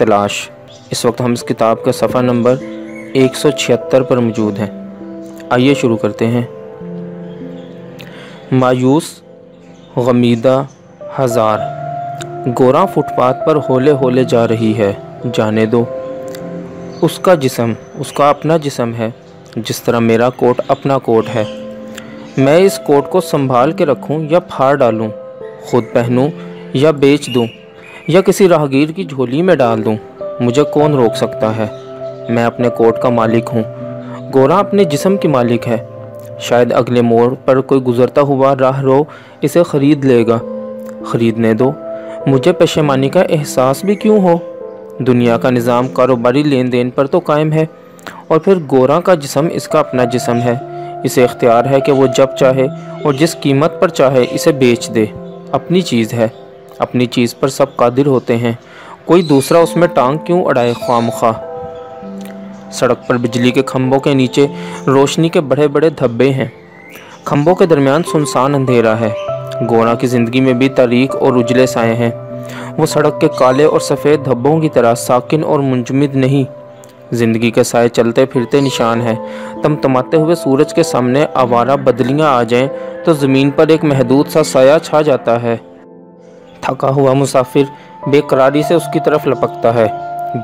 تلاش۔ اس وقت ہم اس کتاب کا صفحہ نمبر ایک سو چھہتر پر موجود ہیں۔ آئیے شروع کرتے ہیں۔ مایوس، غمیدہ ہزار۔ گوراں فٹ پاتھ پر ہولے ہولے جا رہی ہے، جانے دو۔ اس کا جسم، اس کا اپنا جسم ہے، جس طرح میرا کوٹ اپنا کوٹ ہے۔ میں اس کوٹ کو سنبھال کے رکھوں یا پھاڑ ڈالوں؟ خود پہنوں یا بیچ دوں؟ یا کسی راہگیر کی جھولی میں ڈال دوں؟ مجھے کون روک سکتا ہے؟ میں اپنے کوٹ کا مالک ہوں۔ گوراں اپنے جسم کی مالک ہے۔ شاید اگلے موڑ پر کوئی گزرتا ہوا راہ رو اسے خرید لے گا۔ خریدنے دو۔ مجھے پشیمانی کا احساس بھی کیوں ہو؟ دنیا کا نظام کاروباری لین دین پر تو قائم ہے۔ اور پھر گوراں کا جسم اس کا اپنا جسم ہے۔ اسے اختیار ہے کہ وہ جب چاہے اور جس قیمت پر چاہے اسے بیچ دے۔ اپنی چیز ہے۔ اپنی چیز پر سب قادر ہوتے ہیں۔ کوئی دوسرا اس میں ٹانگ کیوں اڑائے خواہ مخواہ؟ سڑک پر بجلی کے کھمبوں کے نیچے روشنی کے بڑے بڑے دھبے ہیں۔ کھمبوں کے درمیان سنسان اندھیرا ہے۔ گوراں کی زندگی میں بھی تاریخ اور اجلے سائے ہیں۔ وہ سڑک کے کالے اور سفید دھبوں کی طرح ساکن اور منجمد نہیں۔ زندگی کے سائے چلتے پھرتے نشان ہیں تم تماتے ہوئے سورج کے سامنے آوارہ بدلیاں آ جائیں تو زمین پر ایک محدود سا سایہ چھا جاتا ہے۔ تھکا ہوا مسافر بے قراری سے اس کی طرف لپکتا ہے۔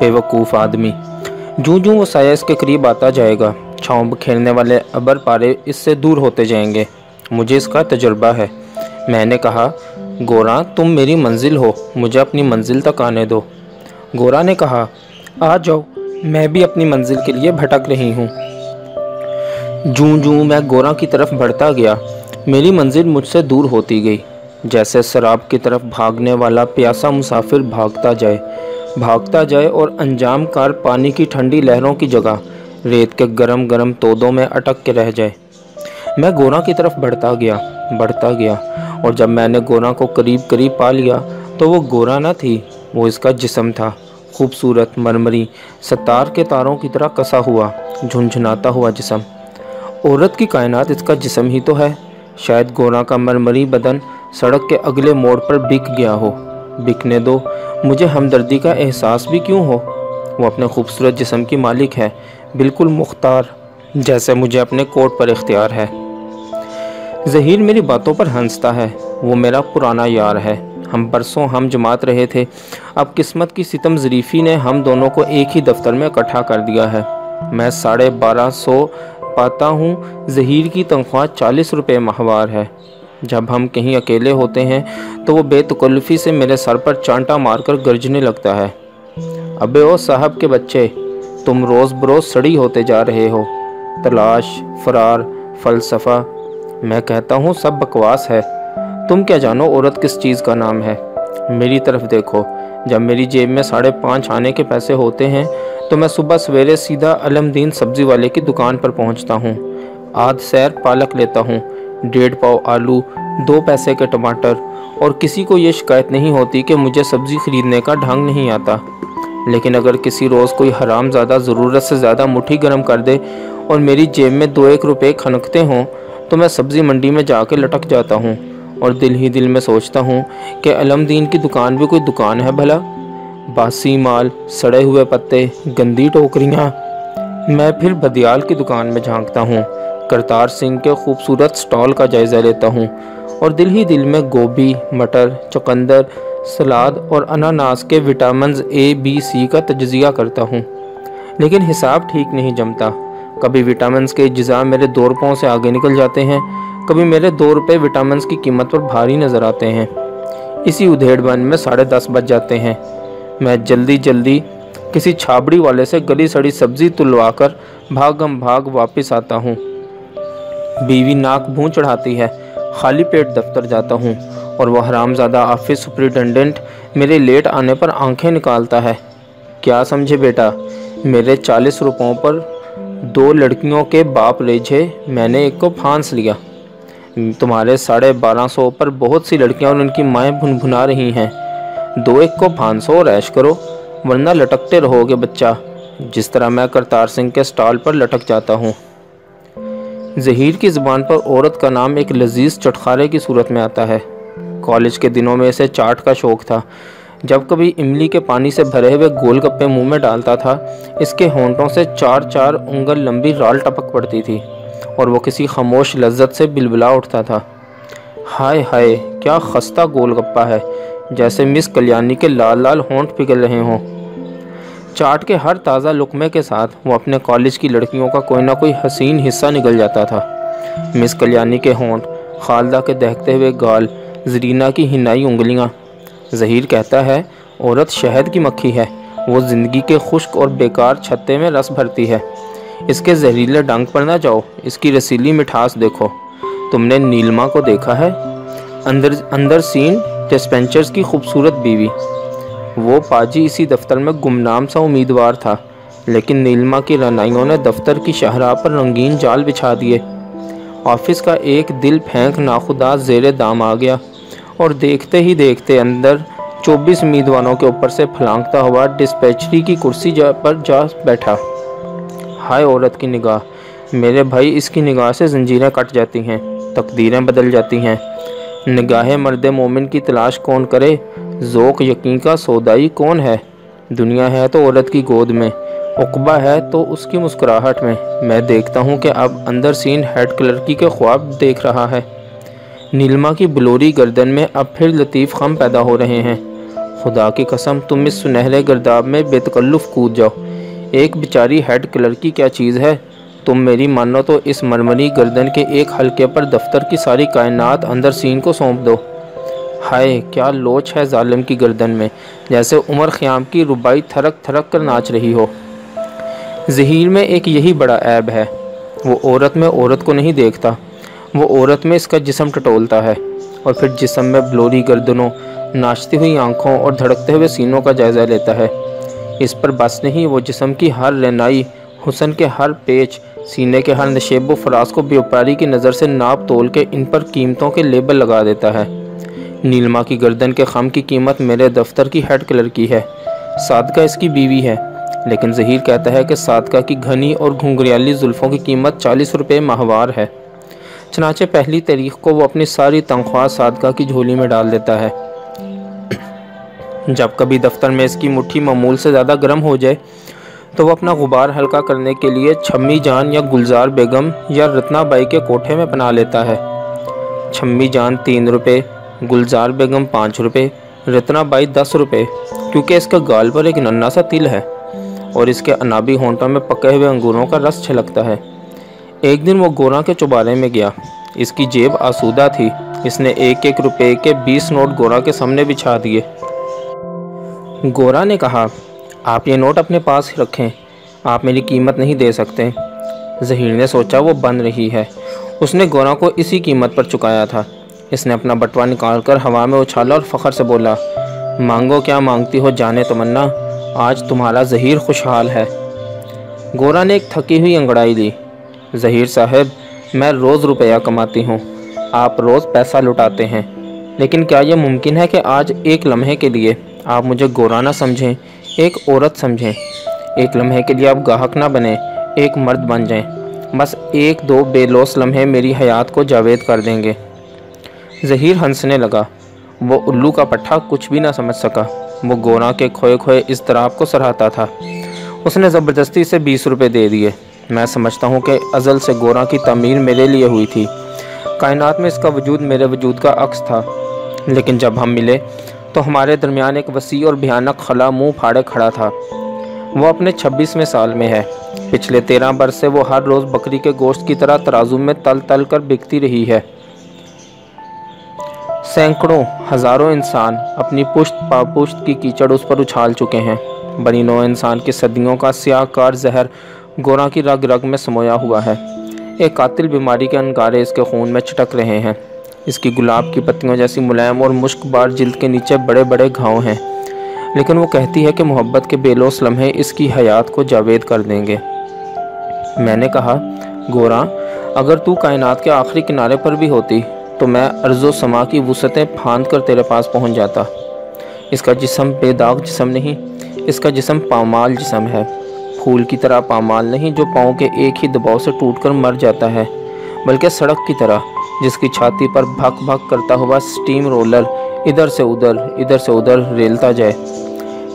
بے وقوف آدمی۔ جوں جوں وہ سایہ اس کے قریب آتا جائے گا۔ چھاؤں کھیلنے والے ابر پارے اس سے دور ہوتے جائیں گے۔ مجھے اس کا تجربہ ہے۔ میں نے کہا گوراں تم میری منزل ہو۔ مجھے اپنی منزل تک آنے دو گورا نے کہا، آ جاؤ۔ میں بھی اپنی منزل کے لیے بھٹک رہی ہوں۔ جوں جوں میں گوراں کی طرف بڑھتا گیا، میری منزل مجھ سے دور ہوتی گئی۔ جیسے سراب کی طرف بھاگنے والا پیاسا مسافر بھاگتا جائے۔ بھاگتا جائے اور انجام کار پانی کی ٹھنڈی لہروں کی جگہ، ریت کے گرم گرم تودوں میں اٹک کے رہ جائے۔ میں گوراں کی طرف بڑھتا گیا بڑھتا گیا، اور جب میں نے گوراں کو قریب قریب پا لیا تو وہ گورا نہ تھی، وہ اس کا جسم تھا۔ خوبصورت، مرمری، ستار کے تاروں کی طرح کسا ہوا، جھنجھناتا ہوا جسم۔ عورت کی کائنات اس کا جسم ہی تو ہے۔ شاید گوراں کا مرمری بدن سڑک کے اگلے موڑ پر بک گیا ہو۔ بکنے دو، مجھے ہمدردی کا احساس بھی کیوں ہو؟ وہ اپنے خوبصورت جسم کی مالک ہے، بالکل مختار، جیسے مجھے اپنے کوٹ پر اختیار ہے۔ ظہیر میری باتوں پر ہنستا ہے، وہ میرا پرانا یار ہے۔ ہم برسوں ہم جماعت رہے تھے، اب قسمت کی ستم ظریفی نے ہم دونوں کو ایک ہی دفتر میں اکٹھا کر دیا ہے۔ میں ساڑھے بارہ سو پاتا ہوں، ظہیر کی تنخواہ چالیس روپے ماہوار ہے۔ جب ہم کہیں اکیلے ہوتے ہیں تو وہ بے تکلفی سے میرے سر پر چانٹا مار کر گرجنے لگتا ہے۔ ابے او صاحب کے بچے، تم روز بروز سڑی ہوتے جا رہے ہو۔ تلاش، فرار، فلسفہ، میں کہتا ہوں سب بکواس ہے۔ تم کیا جانو عورت کس چیز کا نام ہے؟ میری طرف دیکھو، جب میری جیب میں ساڑھے پانچ آنے کے پیسے ہوتے ہیں تو میں صبح سویرے سیدھا علم دین سبزی والے کی دکان پر پہنچتا ہوں۔ آدھ سیر پالک لیتا ہوں۔ ڈیڑھ پاؤ آلو، دو پیسے کے ٹماٹر، اور کسی کو یہ شکایت نہیں ہوتی کہ مجھے سبزی خریدنے کا ڈھنگ نہیں آتا۔ لیکن اگر کسی روز کوئی حرام زیادہ ضرورت سے زیادہ مٹھی گرم کر دے اور میری جیب میں دو ایک روپے کھنکتے ہوں، تو میں سبزی منڈی میں جا کے لٹک جاتا ہوں اور دل ہی دل میں سوچتا ہوں کہ علم دین کی دکان بھی کوئی دکان ہے بھلا۔ باسی مال، سڑے ہوئے پتے، گندی ٹوکریاں۔ میں پھر بدیال کی دکان میں جھانکتا ہوں۔ کرتار سنگھ کے خوبصورت سٹال کا جائزہ لیتا ہوں اور دل ہی دل میں گوبھی، مٹر چقندر سلاد اور اناناس کے وٹامنز اے بی سی کا تجزیہ کرتا ہوں۔ لیکن حساب ٹھیک نہیں جمتا۔ کبھی وٹامنز کے اجزاء میرے دو روپوں سے آگے نکل جاتے ہیں، کبھی میرے دو روپے وٹامنز کی قیمت پر بھاری نظر آتے ہیں۔ اسی ادھیڑ بن میں ساڑھے دس بج جاتے ہیں۔ میں جلدی جلدی کسی چھابڑی والے سے گلی سڑی سبزی تلوا کر بھاگم بھاگ واپس آتا ہوں۔ بیوی ناک بھون چڑھاتی ہے۔ خالی پیٹ دفتر جاتا ہوں اور وہ حرام زادہ آفس سپریٹنڈنٹ میرے لیٹ آنے پر آنکھیں نکالتا ہے۔ کیا سمجھے بیٹا؟ میرے چالیس روپوں پر دو لڑکیوں کے باپ ریجھے میں نے ایک کو پھانس لیا۔ تمہارے ساڑھے بارہ سو پر بہت سی لڑکیاں اور ان کی مائیں بھن بھنا رہی ہیں۔ دو ایک کو پھانسو اور عیش کرو، ورنہ لٹکتے رہو گے بچہ۔ جس طرح میں کرتار سنگھ کے سٹال پر لٹک جاتا ہوں۔ ظہیر کی زبان پر عورت کا نام ایک لذیذ چٹخارے کی صورت میں آتا ہے۔ کالج کے دنوں میں اسے چاٹ کا شوق تھا۔ جب کبھی املی کے پانی سے بھرے ہوئے گول گپے منہ میں ڈالتا تھا، اس کے ہونٹوں سے چار چار انگل لمبی رال ٹپک پڑتی تھی اور وہ کسی خاموش لذت سے بلبلا اٹھتا تھا۔ ہائے ہائے، کیا خستہ گول گپا ہے، جیسے مس کلیانی کے لال لال ہونٹ پگل رہے ہوں۔ چاٹ کے ہر تازہ لقمے کے ساتھ وہ اپنے کالج کی لڑکیوں کا کوئی نہ کوئی حسین حصہ نکل جاتا تھا۔ مس کلیانی کے ہونٹ، خالدہ کے دہتے ہوئے گال زرینہ کی ہنائی انگلیاں۔ ظہیر کہتا ہے، عورت شہد کی مکھی ہے۔ وہ زندگی کے خشک اور بیکار چھتے میں رس بھرتی ہے۔ اس کے زہریلے ڈنگ پر نہ جاؤ۔ اس کی رسیلی مٹھاس دیکھو۔ تم نے نیلما کو دیکھا ہے؟ اندر اندر سین ڈسپینچرز کی خوبصورت بیوی۔ وہ پاجی اسی دفتر میں گمنام سا امیدوار تھا، لیکن نیلما کی رنائیوں نے دفتر کی شہراہ پر رنگین جال بچھا دیے۔ آفس کا ایک دل پھینک ناخدا زیر دام آ گیا اور دیکھتے ہی دیکھتے اندر چوبیس امیدواروں کے اوپر سے پھلانگتا ہوا ڈسپیچری کی کرسی جا پر جا بیٹھا۔ ہائے عورت کی نگاہ، میرے بھائی اس کی نگاہ سے زنجیریں کٹ جاتی ہیں، تقدیریں بدل جاتی ہیں۔ نگاہ مرد مومن کی تلاش کون کرے؟ ذوق یقین کا سودائی کون ہے؟ دنیا ہے تو عورت کی گود میں اقبا ہے تو اس کی مسکراہٹ میں۔ میں دیکھتا ہوں کہ اب اندر سین ہیڈ کلرکی کے خواب دیکھ رہا ہے۔ نیلما کی بلوری گردن میں اب پھر لطیف خم پیدا ہو رہے ہیں۔ خدا کی قسم، تم اس سنہرے گرداب میں بے تکلف کود جاؤ۔ ایک بیچاری ہیڈ کلرکی کیا چیز ہے؟ تم میری مانو تو اس مرمری گردن کے ایک حلقے پر دفتر کی ساری کائنات اندر سین کو سونپ دو۔ ہائے، کیا لوچ ہے ظالم کی گردن میں، جیسے عمر خیام کی ربائی تھرک تھرک کر ناچ رہی ہو۔ ظہیر میں ایک یہی بڑا عیب ہے، وہ عورت میں عورت کو نہیں دیکھتا، وہ عورت میں اس کا جسم ٹٹولتا ہے۔ اور پھر جسم میں بلوری گردنوں، ناچتی ہوئی آنکھوں اور دھڑکتے ہوئے سینوں کا جائزہ لیتا ہے۔ اس پر بس نہیں، وہ جسم کی ہر رنائی حسن کے ہر پیچ، سینے کے ہر نشیب و فراز کو بیوپاری کی نظر سے ناپ تول کے ان پر قیمتوں کے لیبل لگا دیتا ہے۔ نیلما کی گردن کے خم کی قیمت میرے دفتر کی ہیڈ کلر کی ہے۔ صادقہ اس کی بیوی ہے، لیکن ظہیر کہتا ہے کہ صادقہ کی گھنی اور گھنگریالی زلفوں کی قیمت چالیس روپے ماہوار ہے۔ چنانچہ پہلی تاریخ کو وہ اپنی ساری تنخواہ صادقہ کی جھولی میں ڈال دیتا ہے۔ جب کبھی دفتر میں اس کی مٹھی معمول سے زیادہ گرم ہو جائے، تو وہ اپنا غبار ہلکا کرنے کے لیے چھمی جان یا گلزار بیگم یا رتنا بائی کے کوٹھے میں پناہ لیتا ہے۔ چھمی جان تین روپے گلزار بیگم پانچ روپے، رتنا بائی دس روپے، کیونکہ اس کا گال پر ایک ننا سا تل ہے۔ اور اس کے انابی ہونٹوں میں پکے ہوئے انگوروں کا رس چھلکتا ہے۔ ایک دن وہ گورا کے چوبارے میں گیا۔ اس کی جیب آسودہ تھی۔ اس نے ایک ایک روپے کے بیس نوٹ گورا کے سامنے بچھا دیے۔ گورا نے کہا، آپ یہ نوٹ اپنے پاس رکھیں۔ آپ میری قیمت نہیں دے سکتے۔ ظہیر نے سوچا، وہ بن رہی ہے۔ اس نے گورا کو اسی قیمت پر چکایا تھا۔ اس نے اپنا بٹوا نکال کر ہوا میں اچھالا اور فخر سے بولا، مانگو کیا مانگتی ہو جانے تمنا، آج تمہارا ظہیر خوشحال ہے۔ گورا نے ایک تھکی ہوئی انگڑائی لی ظہیر صاحب، میں روز روپیہ کماتی ہوں، آپ روز پیسہ لٹاتے ہیں، لیکن کیا یہ ممکن ہے کہ آج ایک لمحے کے لیے آپ مجھے گورا نہ سمجھیں، ایک عورت سمجھیں؟ ایک لمحے کے لیے آپ گاہک نہ بنیں، ایک مرد بن جائیں، بس ایک دو بے لوس لمحے میری حیات کو جاوید کر دیں گے۔ ظہیر ہنسنے لگا۔ وہ الو کا پٹھا کچھ بھی نہ سمجھ سکا۔ وہ گورا کے کھوئے کھوئے اس طرح کو سراہتا تھا۔ اس نے زبردستی سے بیس روپے دے دیے۔ میں سمجھتا ہوں کہ ازل سے گورا کی تعمیر میرے لیے ہوئی تھی۔ کائنات میں اس کا وجود میرے وجود کا عکس تھا۔ لیکن جب ہم ملے تو ہمارے درمیان ایک وسیع اور بھیانک خلا منہ پھاڑے کھڑا تھا۔ وہ اپنے چھبیسویں سال میں ہے۔ پچھلے تیرہ برس سے وہ ہر روز بکری کے گوشت کی طرح ترازو میں تل تل کر بکتی رہی ہے۔ سینکڑوں ہزاروں انسان اپنی پشت پا پشت کی کیچڑ اس پر اچھال چکے ہیں۔ بنی نو انسان کی صدیوں کا سیاہ کار زہر گورا کی رگ رگ میں سمویا ہوا ہے۔ ایک قاتل بیماری کے انگارے اس کے خون میں چٹک رہے ہیں۔ اس کی گلاب کی پتیوں جیسی ملائم اور مشک بار جلد کے نیچے بڑے بڑے گھاؤں ہیں۔ لیکن وہ کہتی ہے کہ محبت کے بے لوس لمحے اس کی حیات کو جاوید کر دیں گے۔ میں نے کہا گورا اگر تو کائنات کے آخری کنارے پر بھی ہوتی تو میں ارض و سما کی وسعتیں پھاند کر تیرے پاس پہنچ جاتا۔ اس کا جسم بے داغ جسم نہیں، اس کا جسم پامال جسم ہے۔ پھول کی طرح پامال نہیں جو پاؤں کے ایک ہی دباؤ سے ٹوٹ کر مر جاتا ہے، بلکہ سڑک کی طرح، جس کی چھاتی پر بھک بھک کرتا ہوا سٹیم رولر ادھر سے ادھر ادھر سے ادھر ریلتا جائے۔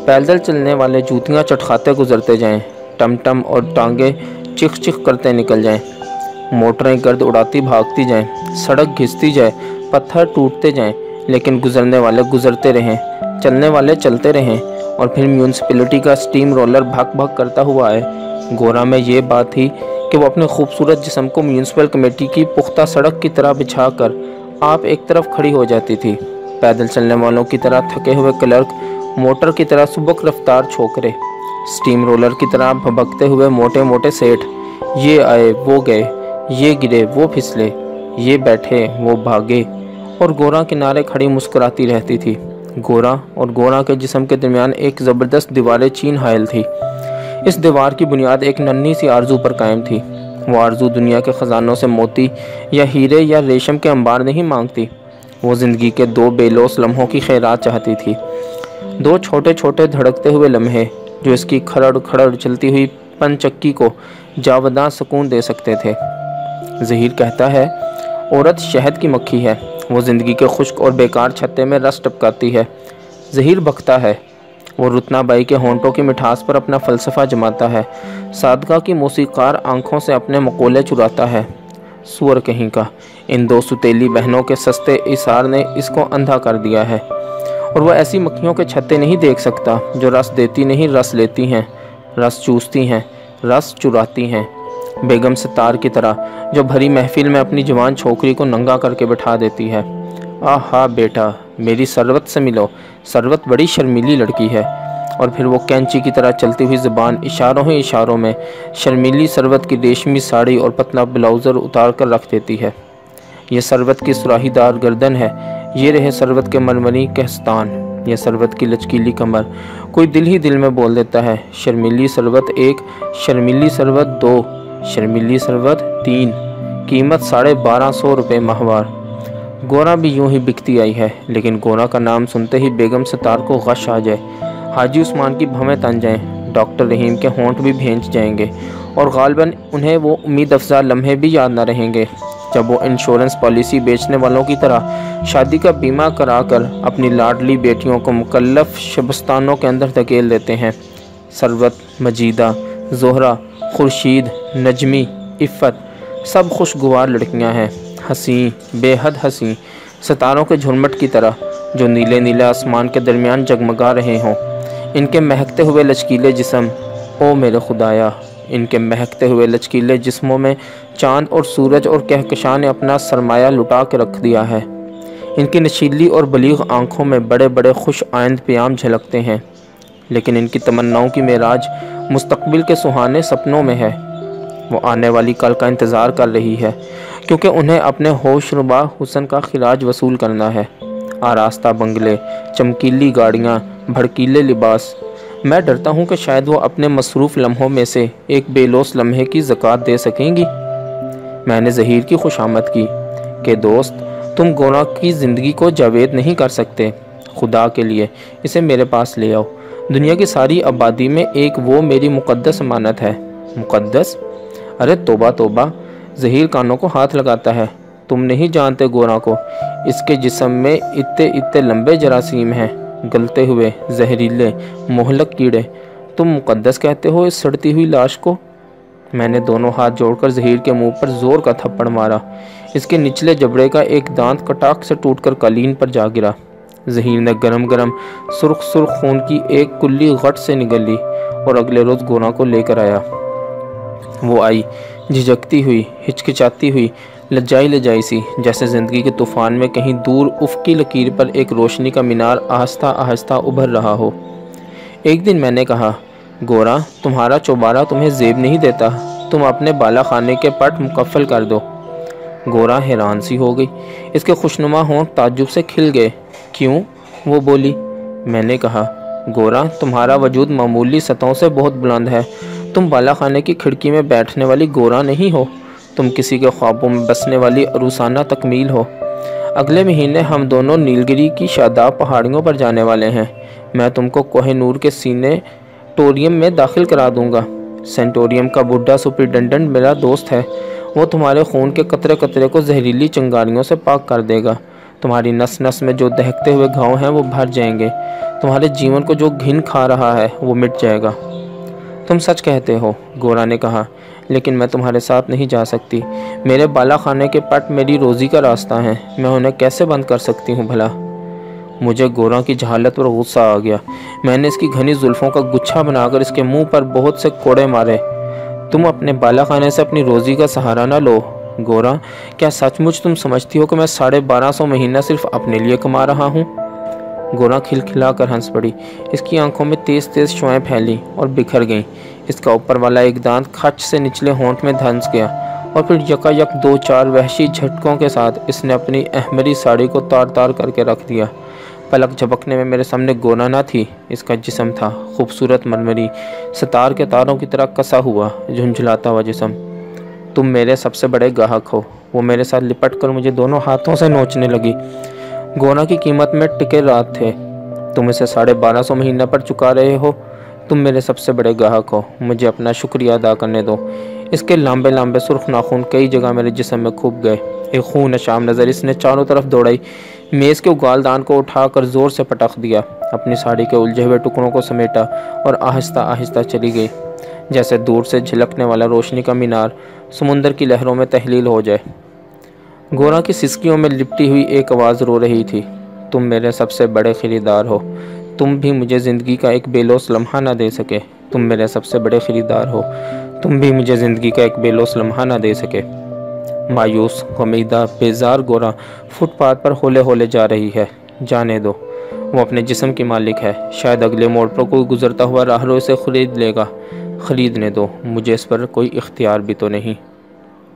پیدل چلنے والے جوتیاں چٹخاتے گزرتے جائیں، ٹم ٹم اور ٹانگیں چکھ چکھ کرتے نکل جائیں۔ موٹریں گرد اڑاتی بھاگتی جائیں، سڑک گھستی جائے، پتھر ٹوٹتے جائیں، لیکن گزرنے والے گزرتے رہیں، چلنے والے چلتے رہیں، اور پھر میونسپلٹی کا سٹیم رولر بھک بھک کرتا ہوا آئے۔ گورا میں یہ بات تھی کہ وہ اپنے خوبصورت جسم کو میونسپل کمیٹی کی پختہ سڑک کی طرح بچھا کر آپ ایک طرف کھڑی ہو جاتی تھی۔ پیدل چلنے والوں کی طرح تھکے ہوئے کلرک موٹر کی طرح سبک رفتار چھوکرے سٹیم رولر کی طرح بھبکتے ہوئے موٹے موٹے سیٹ یہ آئے، وہ گئے۔ یہ گرے، وہ پھسلے، یہ بیٹھے، وہ بھاگے۔ اور گورا کنارے کھڑی مسکراتی رہتی تھی۔ گورا اور گورا کے جسم کے درمیان ایک زبردست دیوار چین حائل تھی۔ اس دیوار کی بنیاد ایک ننھی سی آرزو پر قائم تھی۔ وہ آرزو دنیا کے خزانوں سے موتی یا ہیرے یا ریشم کے انبار نہیں مانگتی۔ وہ زندگی کے دو بے لوس لمحوں کی خیرات چاہتی تھی۔ دو چھوٹے چھوٹے دھڑکتے ہوئے لمحے جو اس کی کھڑڑ کھڑڑ چلتی ہوئی پن چکی کو جاوداں سکون دے سکتے تھے۔ ظہیر کہتا ہے، عورت شہد کی مکھی ہے، وہ زندگی کے خشک اور بیکار چھتے میں رس ٹپکاتی ہے۔ ظہیر بکتا ہے، وہ رتنا بائی کے ہونٹوں کی مٹھاس پر اپنا فلسفہ جماتا ہے۔ صادقہ کی موسیقار آنکھوں سے اپنے مقولے چراتا ہے۔ سور کہیں کا، ان دو ستیلی بہنوں کے سستے اثار نے اس کو اندھا کر دیا ہے۔ اور وہ ایسی مکھیوں کے چھتے نہیں دیکھ سکتا جو رس دیتی نہیں، رس لیتی ہیں۔ رس چوستی ہیں، رس چراتی ہیں۔ بیگم ستار کی طرح، جو بھری محفل میں اپنی جوان چھوکری کو ننگا کر کے بٹھا دیتی ہے۔ آہا بیٹا، میری سروت سے ملو۔ سروت بڑی شرمیلی لڑکی ہے۔ اور پھر وہ کینچی کی طرح چلتی ہوئی زبان اشاروں ہی اشاروں میں شرمیلی سروت کی ریشمی ساڑی اور پتلا بلاؤزر اتار کر رکھ دیتی ہے۔ یہ سروت کی سراہی دار گردن ہے۔ یہ رہے سروت کے مرمری کہستان۔ یہ سروت کی لچکیلی کمر۔ کوئی دل ہی دل میں بول دیتا ہے، شرمیلی سروت ایک، شرمیلی سروت دو۔ شرمیلی سروت تین، قیمت ساڑھے بارہ سو روپے ماہوار۔ گورا بھی یوں ہی بکتی آئی ہے، لیکن گورا کا نام سنتے ہی بیگم ستار کو غش آ جائے۔ حاجی عثمان کی بھویں تن جائیں، ڈاکٹر رحیم کے ہونٹ بھی بھینچ جائیں گے۔ اور غالباً انہیں وہ امید افزا لمحے بھی یاد نہ رہیں گے۔ جب وہ انشورنس پالیسی بیچنے والوں کی طرح شادی کا بیمہ کرا کر اپنی لاڈلی بیٹیوں کو مکلف شبستانوں کے اندر دھکیل دیتے ہیں سروت مجیدہ زہرہ خورشید، نجمی، عفت، سب خوشگوار لڑکیاں ہیں۔ حسین بے حد حسین ستاروں کے جھرمٹ کی طرح جو نیلے نیلے آسمان کے درمیان جگمگا رہے ہوں۔ ان کے مہکتے ہوئے لچکیلے جسم۔ او میرے خدایا، ان کے مہکتے ہوئے لچکیلے جسموں میں چاند اور سورج اور کہکشاں نے اپنا سرمایہ لٹا کے رکھ دیا ہے۔ ان کی نشیلی اور بلیغ آنکھوں میں بڑے بڑے خوش آئند پیام جھلکتے ہیں۔ لیکن ان کی تمناؤں کی معراج مستقبل کے سہانے سپنوں میں ہے۔ وہ آنے والی کل کا انتظار کر رہی ہے، کیونکہ انہیں اپنے ہوش ربا حسن کا خراج وصول کرنا ہے۔ آراستہ بنگلے، چمکیلی گاڑیاں، بھڑکیلے لباس۔ میں ڈرتا ہوں کہ شاید وہ اپنے مصروف لمحوں میں سے ایک بے لوس لمحے کی زکوٰۃ دے سکیں گی۔ میں نے ظہیر کی خوشامد کی کہ دوست، تم گونا کی زندگی کو جاوید نہیں کر سکتے۔ خدا کے لیے، اسے میرے پاس لے آؤ۔ دنیا کی ساری آبادی میں ایک وہ میری مقدس امانت ہے۔ مقدس؟ ارے توبہ توبہ۔ ظہیر کانوں کو ہاتھ لگاتا ہے۔ تم نہیں جانتے گورا کو۔ اس کے جسم میں اتے اتے لمبے جراثیم ہیں۔ گلتے ہوئے، زہریلے، مہلک کیڑے۔ تم مقدس کہتے ہو اس سڑتی ہوئی لاش کو؟ میں نے دونوں ہاتھ جوڑ کر ظہیر کے منہ پر زور کا تھپڑ مارا۔ اس کے نچلے جبڑے کا ایک دانت کٹاک سے ٹوٹ کر قالین پر جا گرا۔ ظہیر نے گرم گرم سرخ سرخ خون کی ایک کلی غٹ سے نگل لی اور اگلے روز گونا کو لے کر آیا۔ وہ آئی، جھجکتی ہوئی، ہچکچاتی ہوئی، لجائی لجائی سی، جیسے زندگی کے طوفان میں کہیں دور افقی لکیر پر ایک روشنی کا مینار آہستہ آہستہ ابھر رہا ہو۔ ایک دن میں نے کہا، گورا، تمہارا چوبارہ تمہیں زیب نہیں دیتا، تم اپنے بالا خانے کے پٹ مکفل کر دو۔ گورا حیران سی ہو گئی، اس کے خوشنما ہوں تعجب سے کھل گئے۔ کیوں؟ وہ بولی، میں نے کہا، گورا، تمہارا وجود معمولی سطحوں سے بہت بلند ہے۔ تم بالا خانے کی کھڑکی میں بیٹھنے والی گورا نہیں ہو۔ تم کسی کے خوابوں میں بسنے والی عروسانہ تکمیل ہو۔ اگلے مہینے ہم دونوں نیلگری کی شاداب پہاڑیوں پر جانے والے ہیں۔ میں تم کو کوہ نور کے سینے ٹوریم میں داخل کرا دوں گا۔ سینٹوریم کا بڈھا سپرنٹنڈنٹ میرا دوست ہے۔ وہ تمہارے خون کے قطرے قطرے کو زہریلی چنگاریوں سے پاک کر دے گا۔ تمہاری نس نس میں جو دہکتے ہوئے گھاؤں ہیں وہ بھر جائیں گے۔ تمہارے جیون کو جو گھن کھا رہا ہے وہ مٹ جائے گا۔ تم سچ کہتے ہو، گورا نے کہا، لیکن میں تمہارے ساتھ نہیں جا سکتی۔ میرے بالا خانے کے پٹ میری روزی کا راستہ ہیں۔ میں انہیں کیسے بند کر سکتی ہوں بھلا؟ مجھے گورا کی جہالت پر غصہ آ گیا۔ میں نے اس کی گھنی زلفوں کا گچھا بنا کر اس کے منہ پر بہت سے کوڑے مارے۔ تم اپنے بالا خانے سے اپنی روزی کا سہارا نہ لو۔ گورا، کیا سچ مچ تم سمجھتی ہو کہ میں ساڑھے بارہ سو مہینہ صرف اپنے لیے کما رہا ہوں؟ گورا کھل کھلا کر ہنس پڑی۔ اس کی آنکھوں میں تیز تیز شوائیں پھیلی اور بکھر گئیں۔ اس کا اوپر والا ایک دانت کھچ سے نچلے ہونٹ میں دھنس گیا اور پھر یکا یک دو چار وحشی جھٹکوں کے ساتھ اس نے اپنی احمری ساڑی کو تار تار کر کے رکھ دیا۔ پلک جھپکنے میں میرے سامنے گونا نہ تھی، اس کا جسم تھا، خوبصورت مرمری، ستار کے تاروں کی طرح کسا ہوا، جھنجھلاتا ہوا جسم۔ تم میرے سب سے بڑے گاہک ہو۔ وہ میرے ساتھ لپٹ کر مجھے دونوں ہاتھوں سے نوچنے لگی۔ گونا کی قیمت میں ٹکے رات تھے۔ تم اسے ساڑھے بارہ سو مہینہ پر چکا رہے ہو۔ تم میرے سب سے بڑے گاہک ہو۔ مجھے اپنا شکریہ ادا کرنے دو۔ اس کے لمبے لمبے سرخ ناخون کئی جگہ میرے جسم میں کھوپ گئے۔ ایک خون شام نظر اس نے چاروں طرف دوڑائی۔ میز کے اگال دان کو اٹھا کر زور سے پٹخ دیا۔ اپنی ساڑی کے الجھے ہوئے ٹکڑوں کو سمیٹا اور آہستہ آہستہ چلی گئی۔ جیسے دور سے جھلکنے والا روشنی کا مینار سمندر کی لہروں میں تحلیل ہو جائے۔ گورا کی سسکیوں میں لپٹی ہوئی ایک آواز رو رہی تھی، تم میرے سب سے بڑے خریدار ہو، تم بھی مجھے زندگی کا ایک بے لوس لمحہ نہ دے سکے۔ تم میرے سب سے بڑے خریدار ہو، تم بھی مجھے زندگی کا ایک بے لوس لمحہ نہ دے سکے۔ مایوس، غمیدہ، بیزار گورا فٹ پاتھ پر ہولے ہولے جا رہی ہے۔ جانے دو، وہ اپنے جسم کی مالک ہے۔ شاید اگلے موڑ پر کوئی گزرتا ہوا راہ رو اسے خرید لے گا۔ خریدنے دو مجھے اس پر کوئی اختیار بھی تو نہیں۔